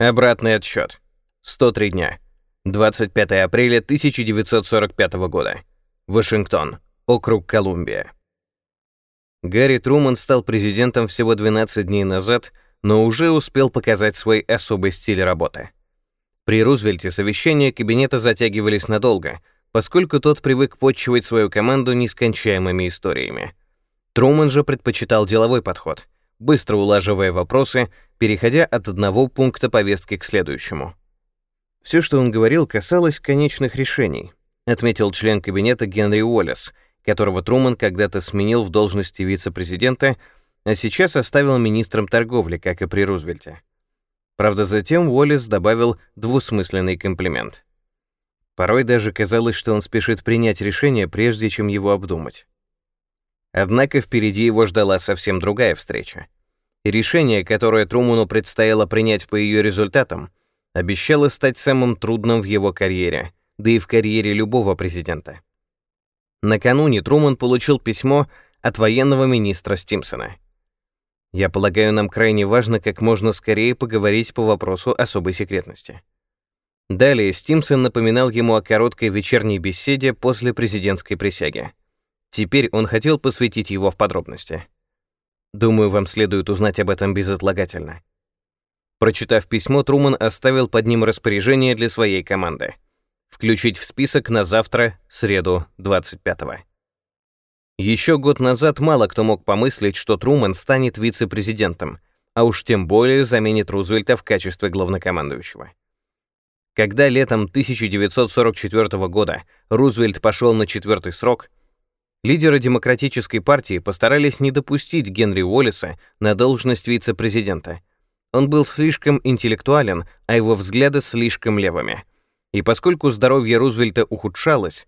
Обратный отсчет. 103 дня. 25 апреля 1945 года. Вашингтон. Округ Колумбия. Гарри Труман стал президентом всего 12 дней назад, но уже успел показать свой особый стиль работы. При Рузвельте совещания кабинета затягивались надолго, поскольку тот привык подчивать свою команду нескончаемыми историями. Труман же предпочитал деловой подход, быстро улаживая вопросы, переходя от одного пункта повестки к следующему. Все, что он говорил, касалось конечных решений, отметил член кабинета Генри Уоллес, которого Труман когда-то сменил в должности вице-президента, а сейчас оставил министром торговли, как и при Рузвельте. Правда, затем Уоллес добавил двусмысленный комплимент. Порой даже казалось, что он спешит принять решение, прежде чем его обдумать. Однако впереди его ждала совсем другая встреча. И решение, которое Труману предстояло принять по ее результатам, обещало стать самым трудным в его карьере, да и в карьере любого президента. Накануне Труман получил письмо от военного министра Стимсона. Я полагаю, нам крайне важно как можно скорее поговорить по вопросу особой секретности. Далее Стимсон напоминал ему о короткой вечерней беседе после президентской присяги. Теперь он хотел посвятить его в подробности. Думаю, вам следует узнать об этом безотлагательно. Прочитав письмо, Труман оставил под ним распоряжение для своей команды. Включить в список на завтра, среду, 25-го. Еще год назад мало кто мог помыслить, что Труман станет вице-президентом, а уж тем более заменит Рузвельта в качестве главнокомандующего. Когда летом 1944 года Рузвельт пошел на четвертый срок, лидеры Демократической партии постарались не допустить Генри Уоллеса на должность вице-президента — он был слишком интеллектуален, а его взгляды слишком левыми. И поскольку здоровье Рузвельта ухудшалось,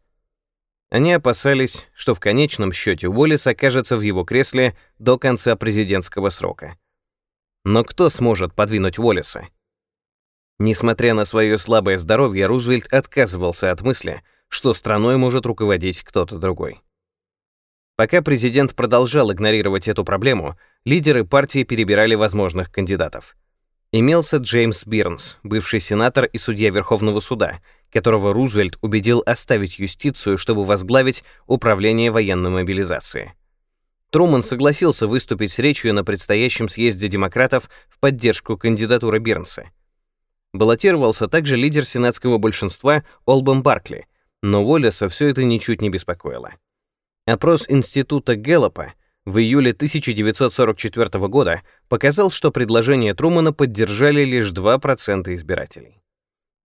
они опасались, что в конечном счете Уоллес окажется в его кресле до конца президентского срока. Но кто сможет подвинуть Уоллеса? Несмотря на свое слабое здоровье, Рузвельт отказывался от мысли, что страной может руководить кто-то другой. Пока президент продолжал игнорировать эту проблему, лидеры партии перебирали возможных кандидатов. Имелся Джеймс Бирнс, бывший сенатор и судья Верховного суда, которого Рузвельт убедил оставить юстицию, чтобы возглавить управление военной мобилизации. Труман согласился выступить с речью на предстоящем съезде демократов в поддержку кандидатуры Бирнса. Баллотировался также лидер сенатского большинства Олбан Баркли, но Уоллеса все это ничуть не беспокоило. Опрос института Гэллопа в июле 1944 года показал, что предложение Трумана поддержали лишь 2% избирателей.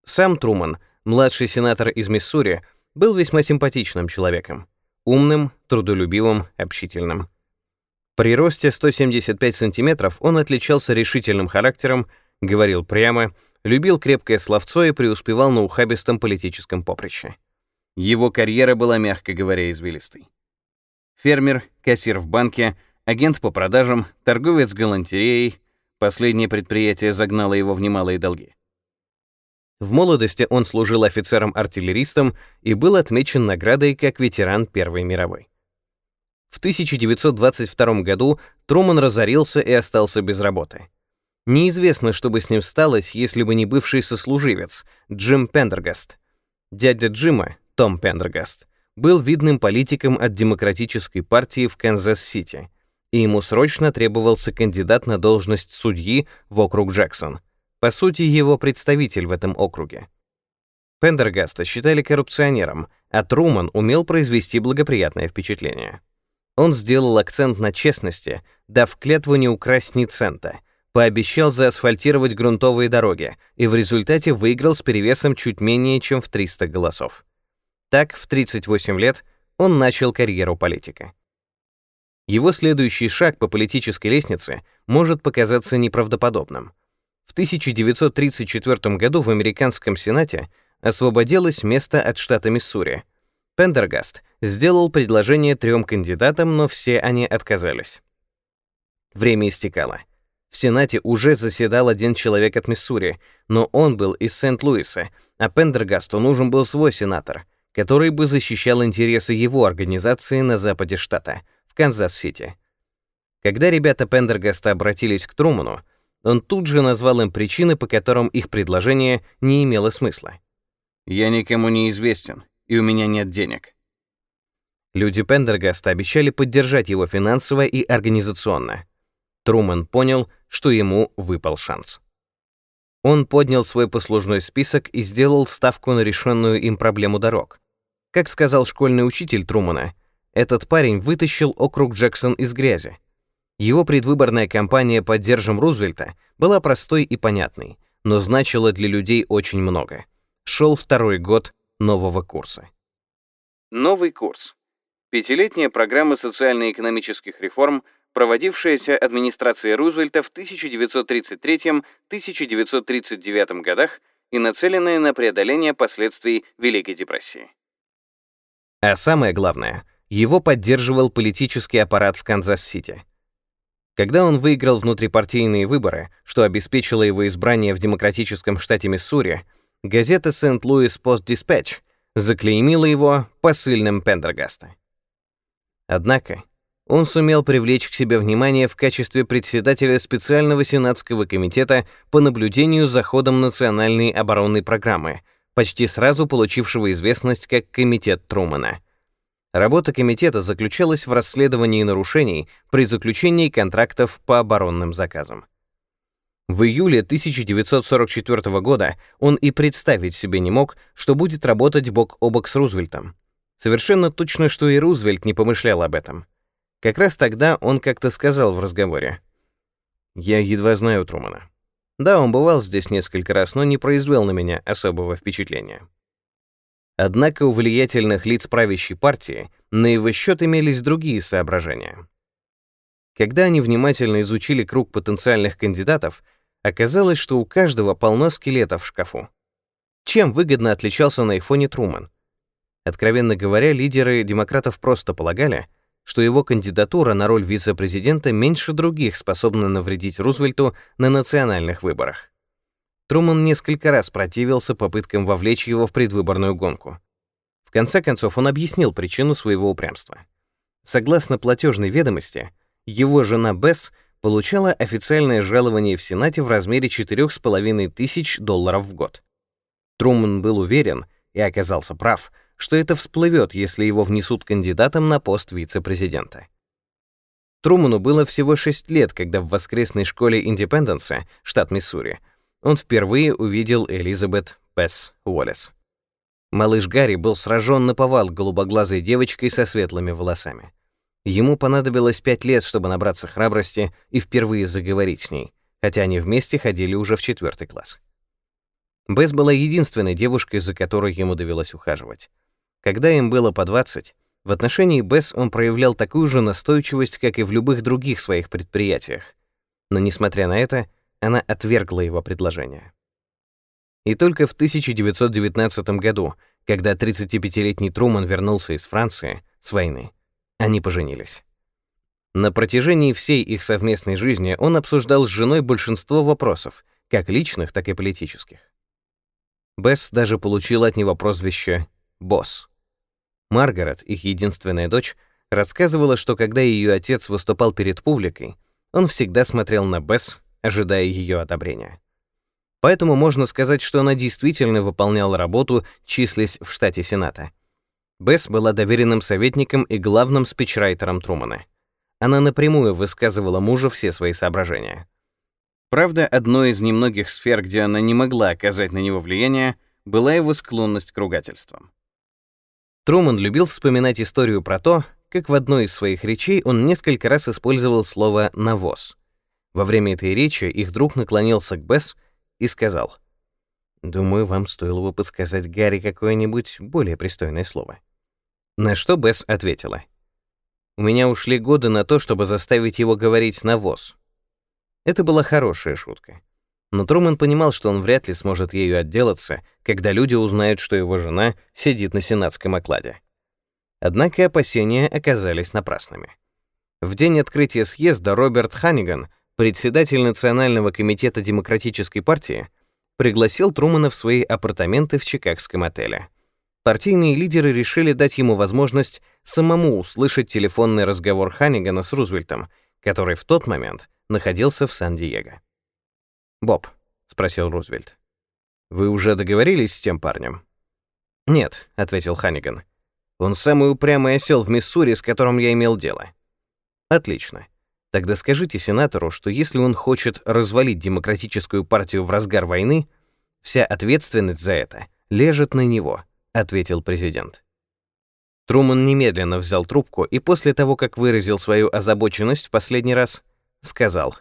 Сам Труман, младший сенатор из Миссури, был весьма симпатичным человеком, умным, трудолюбивым, общительным. При росте 175 сантиметров он отличался решительным характером, говорил прямо, любил крепкое словцо и преуспевал на ухабистом политическом поприще. Его карьера была, мягко говоря, извилистой. Фермер, кассир в банке, агент по продажам, торговец галантереей. Последнее предприятие загнало его в немалые долги. В молодости он служил офицером-артиллеристом и был отмечен наградой как ветеран Первой мировой. В 1922 году Труман разорился и остался без работы. Неизвестно, что бы с ним сталось, если бы не бывший сослуживец Джим Пендергаст. Дядя Джима, Том Пендергаст, был видным политиком от Демократической партии в Канзас-Сити, и ему срочно требовался кандидат на должность судьи в округ Джексон, по сути, его представитель в этом округе. Пендергаста считали коррупционером, а Труман умел произвести благоприятное впечатление. Он сделал акцент на честности, дав клятву не украсть ни цента, пообещал заасфальтировать грунтовые дороги и в результате выиграл с перевесом чуть менее чем в 300 голосов. Так, в 38 лет он начал карьеру политика. Его следующий шаг по политической лестнице может показаться неправдоподобным. В 1934 году в американском Сенате освободилось место от штата Миссури. Пендергаст сделал предложение трем кандидатам, но все они отказались. Время истекало. В Сенате уже заседал один человек от Миссури, но он был из Сент-Луиса, а Пендергасту нужен был свой сенатор — который бы защищал интересы его организации на западе штата, в Канзас-Сити. Когда ребята Пендергаста обратились к Труману, Он тут же назвал им причины, по которым их предложение не имело смысла. «Я никому не известен, и у меня нет денег». Люди Пендергаста обещали поддержать его финансово и организационно. Трумэн понял, что ему выпал шанс. Он поднял свой послужной список и сделал ставку на решенную им проблему дорог. Как сказал школьный учитель Трумана, этот парень вытащил округ Джексон из грязи. Его предвыборная кампания «Поддержим Рузвельта» была простой и понятной, но значила для людей очень много. Шел второй год нового курса. Новый курс. Пятилетняя программа социально-экономических реформ, проводившаяся администрацией Рузвельта в 1933-1939 годах и нацеленная на преодоление последствий Великой депрессии. А самое главное, его поддерживал политический аппарат в Канзас-Сити. Когда он выиграл внутрипартийные выборы, что обеспечило его избрание в демократическом штате Миссури, газета «Сент-Луис Пост-Диспatch» заклеймила его посыльным Пендергаста. Однако он сумел привлечь к себе внимание в качестве председателя специального сенатского комитета по наблюдению за ходом национальной оборонной программы, почти сразу получившего известность как Комитет Трумана. Работа комитета заключалась в расследовании нарушений при заключении контрактов по оборонным заказам. В июле 1944 года он и представить себе не мог, что будет работать бок о бок с Рузвельтом. Совершенно точно, что и Рузвельт не помышлял об этом. Как раз тогда он как-то сказал в разговоре. «Я едва знаю Трумана. Да, он бывал здесь несколько раз, но не произвел на меня особого впечатления». Однако у влиятельных лиц правящей партии на его счет имелись другие соображения. Когда они внимательно изучили круг потенциальных кандидатов, оказалось, что у каждого полно скелетов в шкафу. Чем выгодно отличался на их фоне Труман? Откровенно говоря, лидеры демократов просто полагали, что его кандидатура на роль вице-президента меньше других способна навредить Рузвельту на национальных выборах. Труман несколько раз противился попыткам вовлечь его в предвыборную гонку. В конце концов, он объяснил причину своего упрямства. Согласно платежной ведомости, его жена Бесс получала официальное жалование в Сенате в размере 4,5 тысяч долларов в год. Труман был уверен, и оказался прав, что это всплывет, если его внесут кандидатом на пост вице-президента. Труману было всего 6 лет, когда в воскресной школе Индепенденса, штат Миссури, он впервые увидел Элизабет Песс Уоллес. Малыш Гарри был сражен на повал голубоглазой девочкой со светлыми волосами. Ему понадобилось пять лет, чтобы набраться храбрости и впервые заговорить с ней, хотя они вместе ходили уже в четвертый класс. Бесс была единственной девушкой, за которой ему довелось ухаживать. Когда им было по 20, в отношении Бесс он проявлял такую же настойчивость, как и в любых других своих предприятиях. Но, несмотря на это, она отвергла его предложение. И только в 1919 году, когда 35-летний Труман вернулся из Франции с войны, они поженились. На протяжении всей их совместной жизни он обсуждал с женой большинство вопросов, как личных, так и политических. Бесс даже получил от него прозвище «босс». Маргарет, их единственная дочь, рассказывала, что когда ее отец выступал перед публикой, он всегда смотрел на Бесс, ожидая ее одобрения. Поэтому можно сказать, что она действительно выполняла работу, числясь в штате Сената. Бесс была доверенным советником и главным спичрайтером Трумана. Она напрямую высказывала мужу все свои соображения. Правда, одной из немногих сфер, где она не могла оказать на него влияние, была его склонность к ругательствам. Труман любил вспоминать историю про то, как в одной из своих речей он несколько раз использовал слово «навоз». Во время этой речи их друг наклонился к Бесс и сказал, «Думаю, вам стоило бы подсказать Гарри какое-нибудь более пристойное слово». На что Бесс ответила, «У меня ушли годы на то, чтобы заставить его говорить «навоз». Это была хорошая шутка. Но Трумэн понимал, что он вряд ли сможет ею отделаться, когда люди узнают, что его жена сидит на сенатском окладе. Однако опасения оказались напрасными. В день открытия съезда Роберт Ханиган, председатель Национального комитета Демократической партии, пригласил Трумана в свои апартаменты в чикагском отеле. Партийные лидеры решили дать ему возможность самому услышать телефонный разговор Ханигана с Рузвельтом, который в тот момент находился в Сан-Диего. «Боб», — спросил Рузвельт, — «вы уже договорились с тем парнем?» «Нет», — ответил Ханиган. «Он самый упрямый осел в Миссури, с которым я имел дело». «Отлично. Тогда скажите сенатору, что если он хочет развалить демократическую партию в разгар войны, вся ответственность за это лежит на него», — ответил президент. Труман немедленно взял трубку и после того, как выразил свою озабоченность в последний раз, сказал: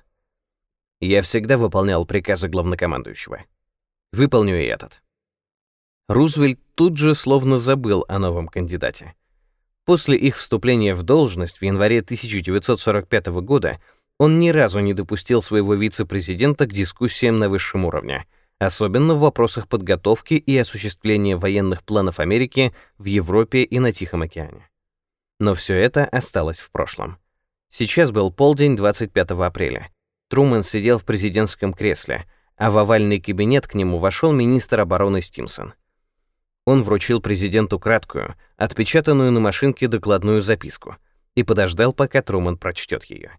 "Я всегда выполнял приказы главнокомандующего. Выполню и этот". Рузвельт тут же словно забыл о новом кандидате. После их вступления в должность в январе 1945 года он ни разу не допустил своего вице-президента к дискуссиям на высшем уровне, особенно в вопросах подготовки и осуществления военных планов Америки в Европе и на Тихом океане. Но все это осталось в прошлом. Сейчас был полдень 25 апреля. Трумэн сидел в президентском кресле, а в овальный кабинет к нему вошел министр обороны Стимсон — он вручил президенту краткую, отпечатанную на машинке докладную записку и подождал, пока Труман прочтет ее.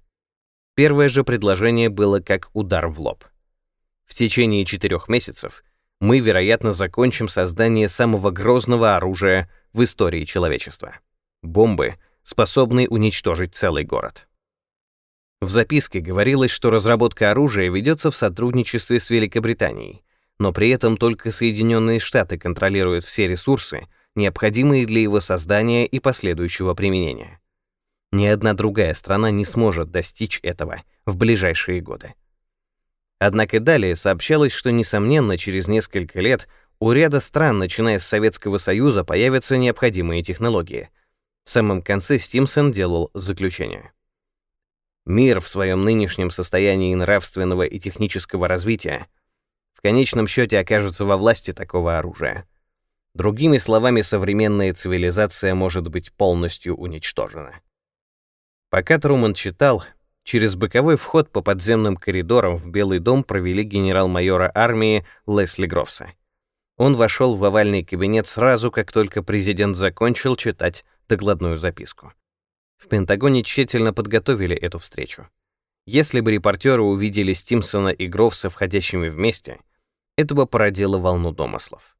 Первое же предложение было как удар в лоб. В течение четырех месяцев мы, вероятно, закончим создание самого грозного оружия в истории человечества — бомбы, способной уничтожить целый город. В записке говорилось, что разработка оружия ведется в сотрудничестве с Великобританией, но при этом только Соединенные Штаты контролируют все ресурсы, необходимые для его создания и последующего применения. Ни одна другая страна не сможет достичь этого в ближайшие годы. Однако далее сообщалось, что, несомненно, через несколько лет у ряда стран, начиная с Советского Союза, появятся необходимые технологии. В самом конце Стимсон делал заключение. Мир в своем нынешнем состоянии нравственного и технического развития в конечном счете окажется во власти такого оружия. Другими словами, современная цивилизация может быть полностью уничтожена. Пока Труман читал, через боковой вход по подземным коридорам в Белый дом провели генерал-майора армии Лесли Грофса. Он вошел в овальный кабинет сразу, как только президент закончил читать докладную записку. В Пентагоне тщательно подготовили эту встречу. Если бы репортеры увидели Стимсона и Грофса входящими вместе, это бы породило волну домыслов.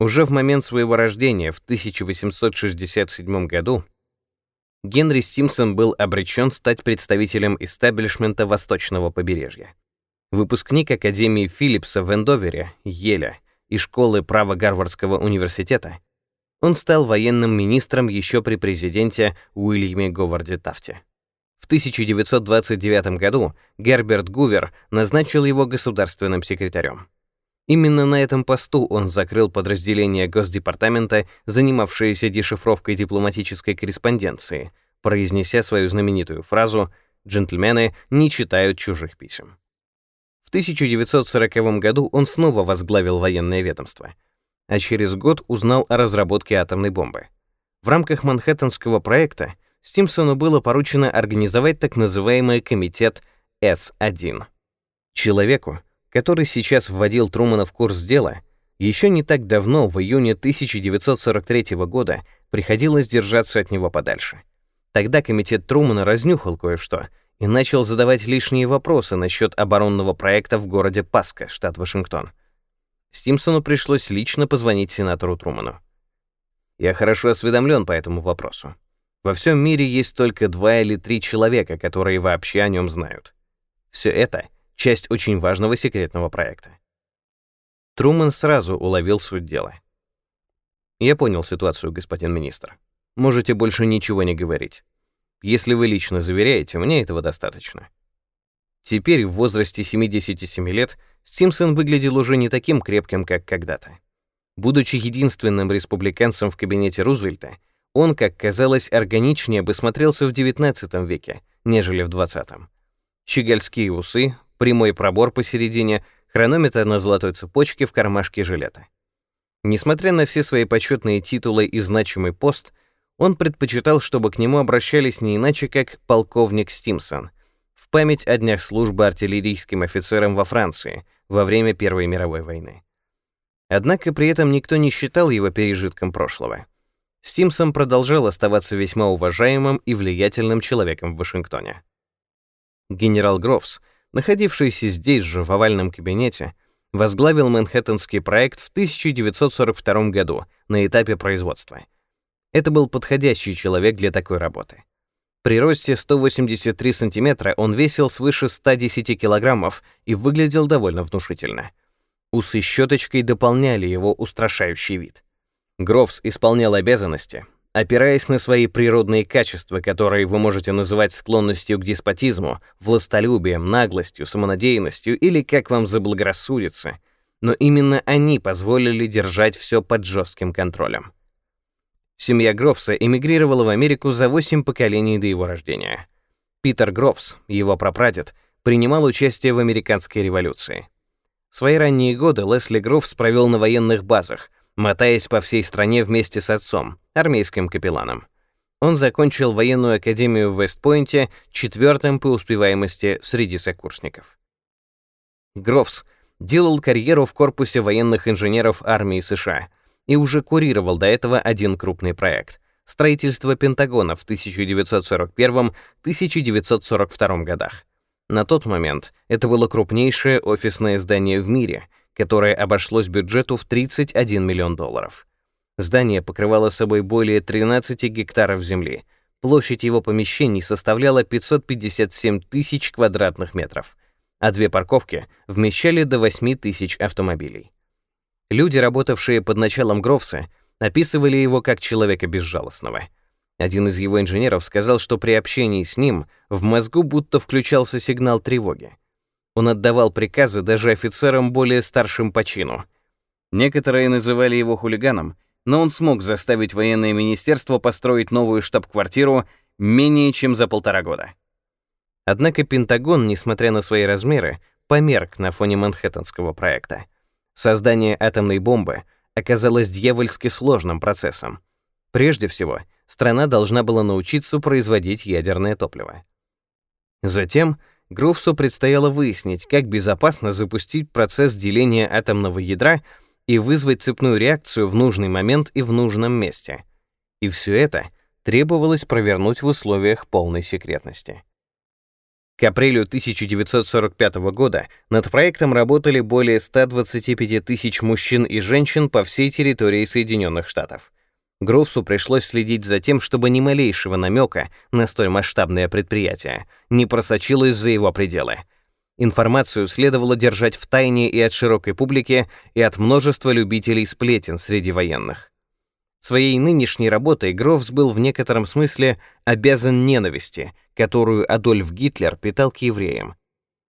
Уже в момент своего рождения в 1867 году Генри Стимсон был обречен стать представителем истеблишмента Восточного побережья. Выпускник Академии Филлипса в Эндовере, Еля и школы права Гарвардского университета, он стал военным министром еще при президенте Уильяме Говарде Тафте. В 1929 году Герберт Гувер назначил его государственным секретарем. Именно на этом посту он закрыл подразделение Госдепартамента, занимавшееся дешифровкой дипломатической корреспонденции, произнеся свою знаменитую фразу «Джентльмены не читают чужих писем». В 1940 году он снова возглавил военное ведомство, а через год узнал о разработке атомной бомбы. В рамках Манхэттенского проекта Стимсону было поручено организовать так называемый комитет С-1. Человеку, который сейчас вводил Трумана в курс дела, еще не так давно, в июне 1943 года, приходилось держаться от него подальше. Тогда комитет Трумана разнюхал кое-что и начал задавать лишние вопросы насчет оборонного проекта в городе Паска, штат Вашингтон. Стимсону пришлось лично позвонить сенатору Труману. «Я хорошо осведомлен по этому вопросу. Во всем мире есть только два или три человека, которые вообще о нем знают. Все это — часть очень важного секретного проекта. Трумэн сразу уловил суть дела. «Я понял ситуацию, господин министр. Можете больше ничего не говорить. Если вы лично заверяете, мне этого достаточно». Теперь, в возрасте 77 лет, Стимсон выглядел уже не таким крепким, как когда-то. Будучи единственным республиканцем в кабинете Рузвельта, он, как казалось, органичнее бы смотрелся в XIX веке, нежели в XX. Щегольские усы, прямой пробор посередине, хронометр на золотой цепочке в кармашке жилета. Несмотря на все свои почетные титулы и значимый пост, он предпочитал, чтобы к нему обращались не иначе, как полковник Стимсон, в память о днях службы артиллерийским офицером во Франции во время Первой мировой войны. Однако при этом никто не считал его пережитком прошлого. Стимсон продолжал оставаться весьма уважаемым и влиятельным человеком в Вашингтоне. Генерал Грофс находившийся здесь же в овальном кабинете, возглавил Манхэттенский проект в 1942 году на этапе производства. Это был подходящий человек для такой работы. При росте 183 сантиметра он весил свыше 110 килограммов и выглядел довольно внушительно. Усы щеточкой дополняли его устрашающий вид. Грофс исполнял обязанности, опираясь на свои природные качества, которые вы можете называть склонностью к деспотизму, властолюбием, наглостью, самонадеянностью или как вам заблагорассудится, но именно они позволили держать все под жестким контролем. Семья Грофса эмигрировала в Америку за 8 поколений до его рождения. Питер Грофс, его прапрадед, принимал участие в американской революции. Свои ранние годы Лесли Грофс провел на военных базах, мотаясь по всей стране вместе с отцом, армейским капелланом. Он закончил военную академию в Вестпойнте четвертым по успеваемости среди сокурсников. Грофс делал карьеру в корпусе военных инженеров армии США и уже курировал до этого один крупный проект — строительство Пентагона в 1941-1942 годах. На тот момент это было крупнейшее офисное здание в мире, которое обошлось бюджету в 31 миллион долларов. Здание покрывало собой более 13 гектаров земли. Площадь его помещений составляла 557 тысяч квадратных метров, а две парковки вмещали до 8 тысяч автомобилей. Люди, работавшие под началом Грофса, описывали его как человека безжалостного. Один из его инженеров сказал, что при общении с ним в мозгу будто включался сигнал тревоги. Он отдавал приказы даже офицерам более старшим по чину. Некоторые называли его хулиганом, но он смог заставить военное министерство построить новую штаб-квартиру менее чем за полтора года. Однако Пентагон, несмотря на свои размеры, померк на фоне Манхэттенского проекта. Создание атомной бомбы оказалось дьявольски сложным процессом. Прежде всего, страна должна была научиться производить ядерное топливо. Затем Груфсу предстояло выяснить, как безопасно запустить процесс деления атомного ядра и вызвать цепную реакцию в нужный момент и в нужном месте. И все это требовалось провернуть в условиях полной секретности. К апрелю 1945 года над проектом работали более 125 тысяч мужчин и женщин по всей территории Соединенных Штатов. Грофсу пришлось следить за тем, чтобы ни малейшего намека на столь масштабное предприятие не просочилось за его пределы — Информацию следовало держать в тайне и от широкой публики, и от множества любителей сплетен среди военных. Своей нынешней работой Грофс был в некотором смысле обязан ненависти, которую Адольф Гитлер питал к евреям.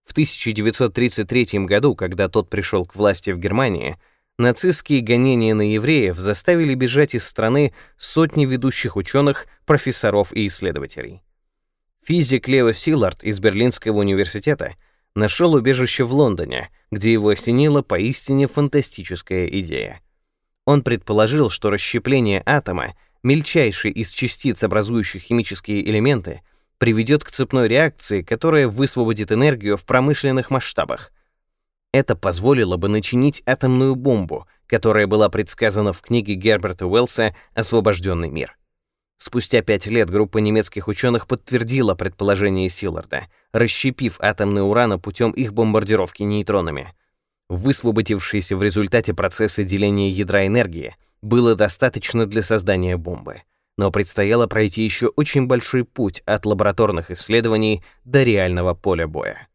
В 1933 году, когда тот пришел к власти в Германии, нацистские гонения на евреев заставили бежать из страны сотни ведущих ученых, профессоров и исследователей. Физик Лео Силард из Берлинского университета — нашел убежище в Лондоне, где его осенила поистине фантастическая идея. Он предположил, что расщепление атома, мельчайшей из частиц, образующих химические элементы, приведет к цепной реакции, которая высвободит энергию в промышленных масштабах. Это позволило бы начинить атомную бомбу, которая была предсказана в книге Герберта Уэллса «Освобожденный мир». Спустя пять лет группа немецких ученых подтвердила предположение Силларда, расщепив атомный уран путем их бомбардировки нейтронами. Высвободившейся в результате процесса деления ядра энергии было достаточно для создания бомбы. Но предстояло пройти еще очень большой путь от лабораторных исследований до реального поля боя.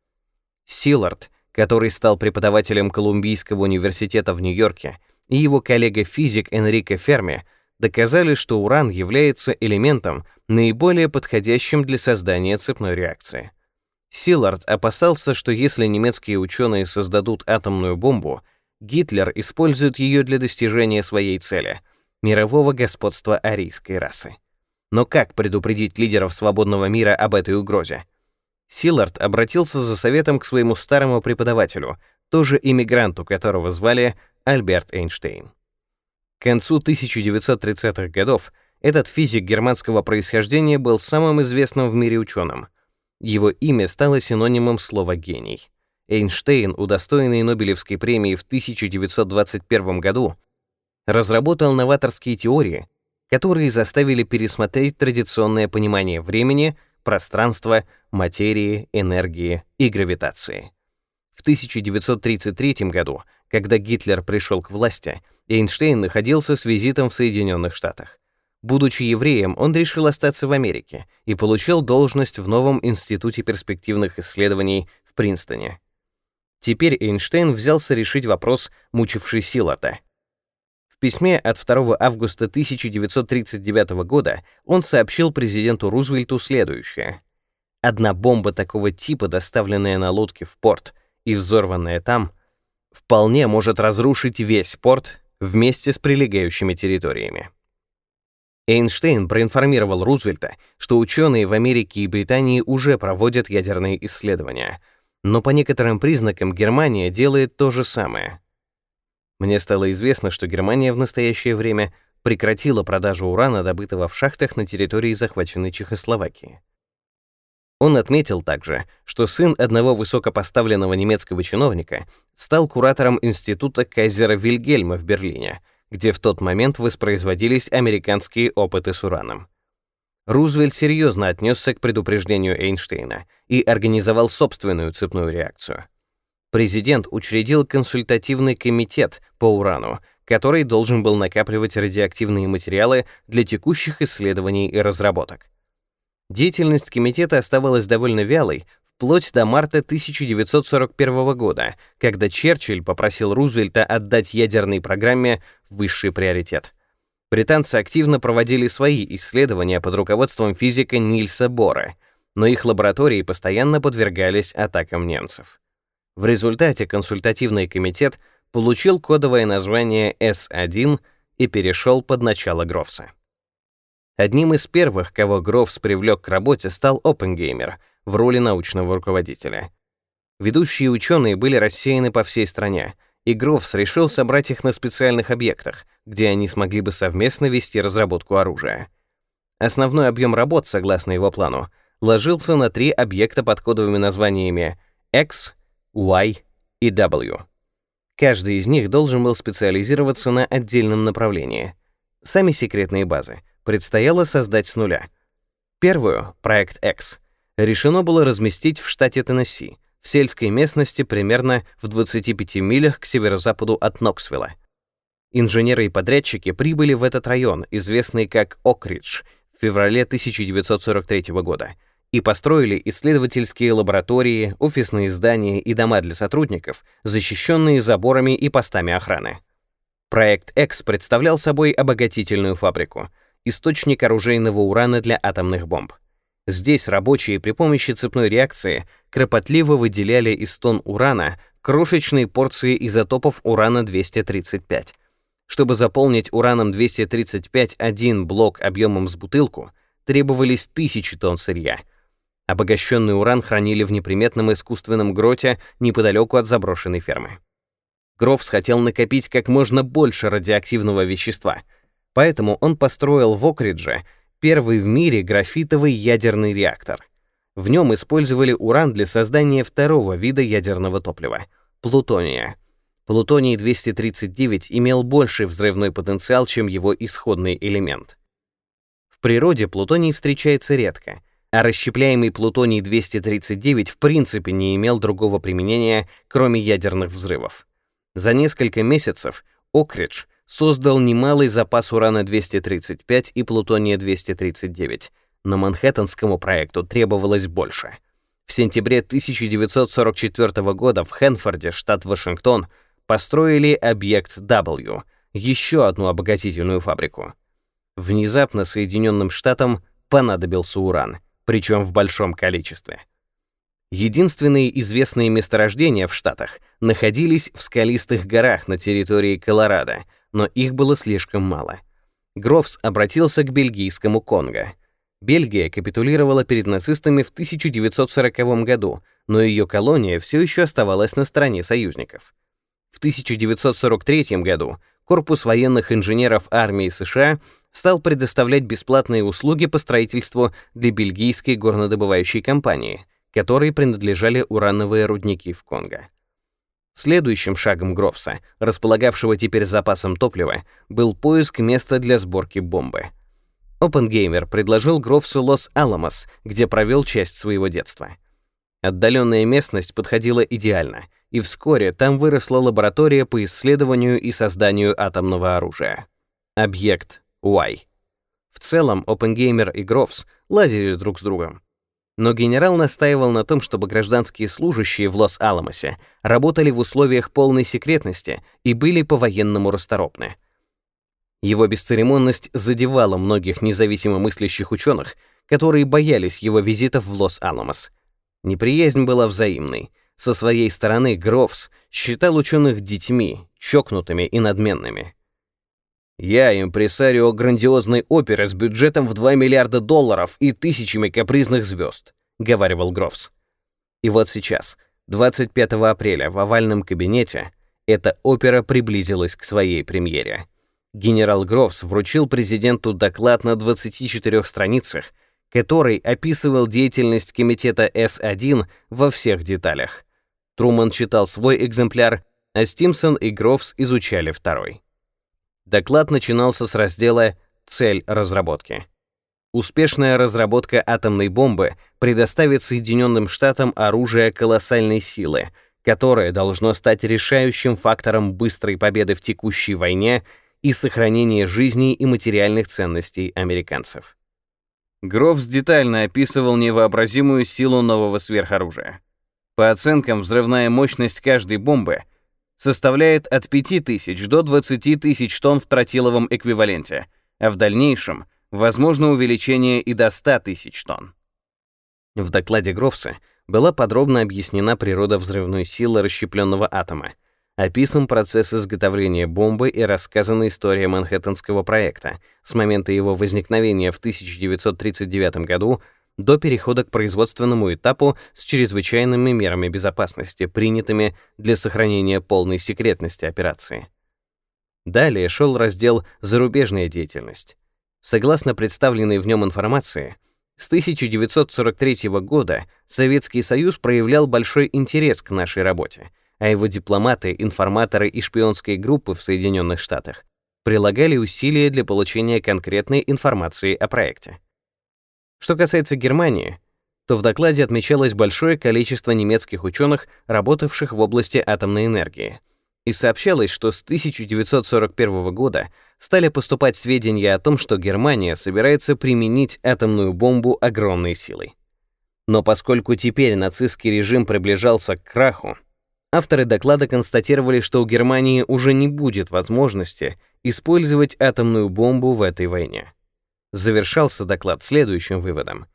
Силлард, который стал преподавателем Колумбийского университета в Нью-Йорке, и его коллега-физик Энрико Ферми доказали, что уран является элементом, наиболее подходящим для создания цепной реакции. Силард опасался, что если немецкие ученые создадут атомную бомбу, Гитлер использует ее для достижения своей цели — мирового господства арийской расы. Но как предупредить лидеров свободного мира об этой угрозе? Силард обратился за советом к своему старому преподавателю, тоже иммигранту, которого звали Альберт Эйнштейн. К концу 1930-х годов этот физик германского происхождения был самым известным в мире ученым. Его имя стало синонимом слова «гений». Эйнштейн, удостоенный Нобелевской премии в 1921 году, разработал новаторские теории, которые заставили пересмотреть традиционное понимание времени, пространства, материи, энергии и гравитации. В 1933 году, когда Гитлер пришел к власти, Эйнштейн находился с визитом в Соединенных Штатах. Будучи евреем, он решил остаться в Америке и получил должность в новом Институте перспективных исследований в Принстоне. Теперь Эйнштейн взялся решить вопрос, мучивший Силарда. В письме от 2 августа 1939 года он сообщил президенту Рузвельту следующее. «Одна бомба такого типа, доставленная на лодке в порт и взорванная там, вполне может разрушить весь порт вместе с прилегающими территориями». Эйнштейн проинформировал Рузвельта, что ученые в Америке и Британии уже проводят ядерные исследования, но по некоторым признакам Германия делает то же самое. Мне стало известно, что Германия в настоящее время прекратила продажу урана, добытого в шахтах на территории захваченной Чехословакии. Он отметил также, что сын одного высокопоставленного немецкого чиновника стал куратором института Кайзера Вильгельма в Берлине — где в тот момент воспроизводились американские опыты с ураном. Рузвельт серьезно отнесся к предупреждению Эйнштейна и организовал собственную цепную реакцию. Президент учредил консультативный комитет по урану, который должен был накапливать радиоактивные материалы для текущих исследований и разработок. Деятельность комитета оставалась довольно вялой вплоть до марта 1941 года, когда Черчилль попросил Рузвельта отдать ядерной программе высший приоритет. Британцы активно проводили свои исследования под руководством физика Нильса Бора, но их лаборатории постоянно подвергались атакам немцев. В результате консультативный комитет получил кодовое название С1 и перешел под начало Грофса. Одним из первых, кого Грофс привлек к работе, стал Оппенгеймер — в роли научного руководителя. Ведущие ученые были рассеяны по всей стране, и Грофс решил собрать их на специальных объектах, где они смогли бы совместно вести разработку оружия. Основной объем работ, согласно его плану, ложился на три объекта под кодовыми названиями X, Y и W. Каждый из них должен был специализироваться на отдельном направлении. Сами секретные базы предстояло создать с нуля. Первую, проект X, решено было разместить в штате Теннесси, в сельской местности примерно в 25 милях к северо-западу от Ноксвилла. Инженеры и подрядчики прибыли в этот район, известный как Окридж, в феврале 1943 года, и построили исследовательские лаборатории, офисные здания и дома для сотрудников, защищенные заборами и постами охраны. Проект X представлял собой обогатительную фабрику, источник оружейного урана для атомных бомб. Здесь рабочие при помощи цепной реакции кропотливо выделяли из тонн урана крошечные порции изотопов урана-235. Чтобы заполнить ураном-235 один блок объемом с бутылку, требовались тысячи тонн сырья. Обогащенный уран хранили в неприметном искусственном гроте неподалеку от заброшенной фермы. Грофс хотел накопить как можно больше радиоактивного вещества, поэтому он построил в Окридже первый в мире графитовый ядерный реактор. В нем использовали уран для создания второго вида ядерного топлива — плутония. Плутоний-239 имел больший взрывной потенциал, чем его исходный элемент. В природе плутоний встречается редко, а расщепляемый плутоний-239 в принципе не имел другого применения, кроме ядерных взрывов. За несколько месяцев Окридж создал немалый запас урана-235 и плутония-239, но Манхэттенскому проекту требовалось больше. В сентябре 1944 года в Хэнфорде, штат Вашингтон, построили объект W, еще одну обогатительную фабрику. Внезапно Соединенным Штатам понадобился уран, причем в большом количестве. Единственные известные месторождения в Штатах находились в скалистых горах на территории Колорадо, но их было слишком мало. Грофс обратился к бельгийскому Конго. Бельгия капитулировала перед нацистами в 1940 году, но ее колония все еще оставалась на стороне союзников. В 1943 году Корпус военных инженеров армии США стал предоставлять бесплатные услуги по строительству для бельгийской горнодобывающей компании, которой принадлежали урановые рудники в Конго. Следующим шагом Грофса, располагавшего теперь запасом топлива, был поиск места для сборки бомбы. Опенгеймер предложил Грофсу Лос-Аламос, где провел часть своего детства. Отдаленная местность подходила идеально, и вскоре там выросла лаборатория по исследованию и созданию атомного оружия. Объект Y. В целом, Оппенгеймер и Гровс ладили друг с другом. Но генерал настаивал на том, чтобы гражданские служащие в Лос-Аламосе работали в условиях полной секретности и были по-военному расторопны. Его бесцеремонность задевала многих независимо мыслящих ученых, которые боялись его визитов в Лос-Аламос. Неприязнь была взаимной. Со своей стороны Гровс считал ученых детьми, чокнутыми и надменными. «Я импресарио грандиозной оперы с бюджетом в 2 миллиарда долларов и тысячами капризных звезд», — говаривал Грофс. И вот сейчас, 25 апреля, в овальном кабинете, эта опера приблизилась к своей премьере генерал Грофс вручил президенту доклад на 24 страницах, который описывал деятельность комитета С-1 во всех деталях. Труман читал свой экземпляр, а Стимсон и Грофс изучали второй. Доклад начинался с раздела «Цель разработки». Успешная разработка атомной бомбы предоставит Соединенным Штатам оружие колоссальной силы, которое должно стать решающим фактором быстрой победы в текущей войне и сохранения жизней и материальных ценностей американцев. Грофс детально описывал невообразимую силу нового сверхоружия. По оценкам, взрывная мощность каждой бомбы составляет от 5000 до 20 тысяч тонн в тротиловом эквиваленте, а в дальнейшем возможно увеличение и до 100 тысяч тонн. В докладе Грофса была подробно объяснена природа взрывной силы расщепленного атома, описан процесс изготовления бомбы и рассказана история Манхэттенского проекта с момента его возникновения в 1939 году до перехода к производственному этапу с чрезвычайными мерами безопасности, принятыми для сохранения полной секретности операции. Далее шел раздел «Зарубежная деятельность». Согласно представленной в нем информации, с 1943 года Советский Союз проявлял большой интерес к нашей работе — а его дипломаты, информаторы и шпионские группы в Соединенных Штатах прилагали усилия для получения конкретной информации о проекте. Что касается Германии, то в докладе отмечалось большое количество немецких ученых, работавших в области атомной энергии, и сообщалось, что с 1941 года стали поступать сведения о том, что Германия собирается применить атомную бомбу огромной силой. Но поскольку теперь нацистский режим приближался к краху, Авторы доклада констатировали, что у Германии уже не будет возможности использовать атомную бомбу в этой войне. Завершался доклад следующим выводом.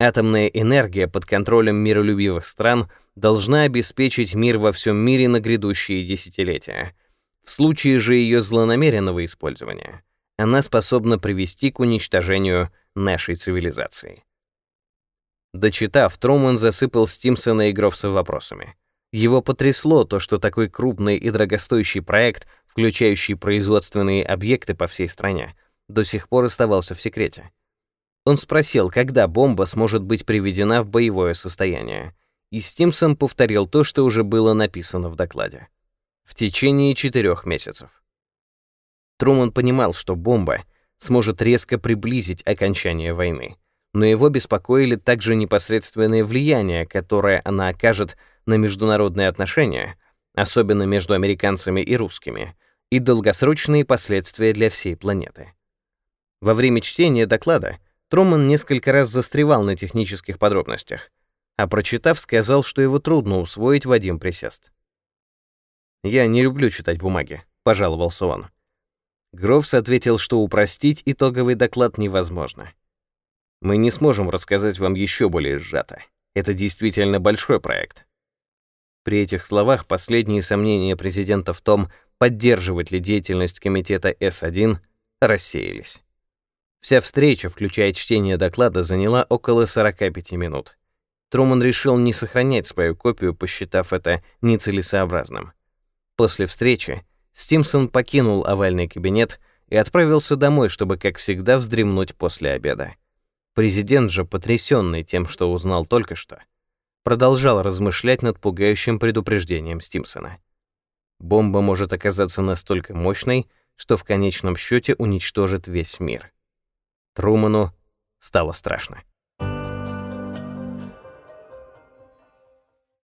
Атомная энергия под контролем миролюбивых стран должна обеспечить мир во всем мире на грядущие десятилетия. В случае же ее злонамеренного использования она способна привести к уничтожению нашей цивилизации. Дочитав, Труман засыпал Стимсона и Грофса вопросами. Его потрясло то, что такой крупный и дорогостоящий проект, включающий производственные объекты по всей стране, до сих пор оставался в секрете. Он спросил, когда бомба сможет быть приведена в боевое состояние, и Стимсон повторил то, что уже было написано в докладе. В течение четырех месяцев. Труман понимал, что бомба сможет резко приблизить окончание войны, но его беспокоили также непосредственное влияние, которое она окажет на международные отношения, особенно между американцами и русскими, и долгосрочные последствия для всей планеты. Во время чтения доклада Труман несколько раз застревал на технических подробностях, а прочитав, сказал, что его трудно усвоить в один присест. «Я не люблю читать бумаги», — пожаловался он. Грофс ответил, что упростить итоговый доклад невозможно. «Мы не сможем рассказать вам еще более сжато. Это действительно большой проект. При этих словах последние сомнения президента в том, поддерживать ли деятельность комитета С-1, рассеялись. Вся встреча, включая чтение доклада, заняла около 45 минут. Труман решил не сохранять свою копию, посчитав это нецелесообразным. После встречи Стимсон покинул овальный кабинет и отправился домой, чтобы, как всегда, вздремнуть после обеда. Президент же, потрясенный тем, что узнал только что, продолжал размышлять над пугающим предупреждением Стимсона. Бомба может оказаться настолько мощной, что в конечном счете уничтожит весь мир. Труману стало страшно.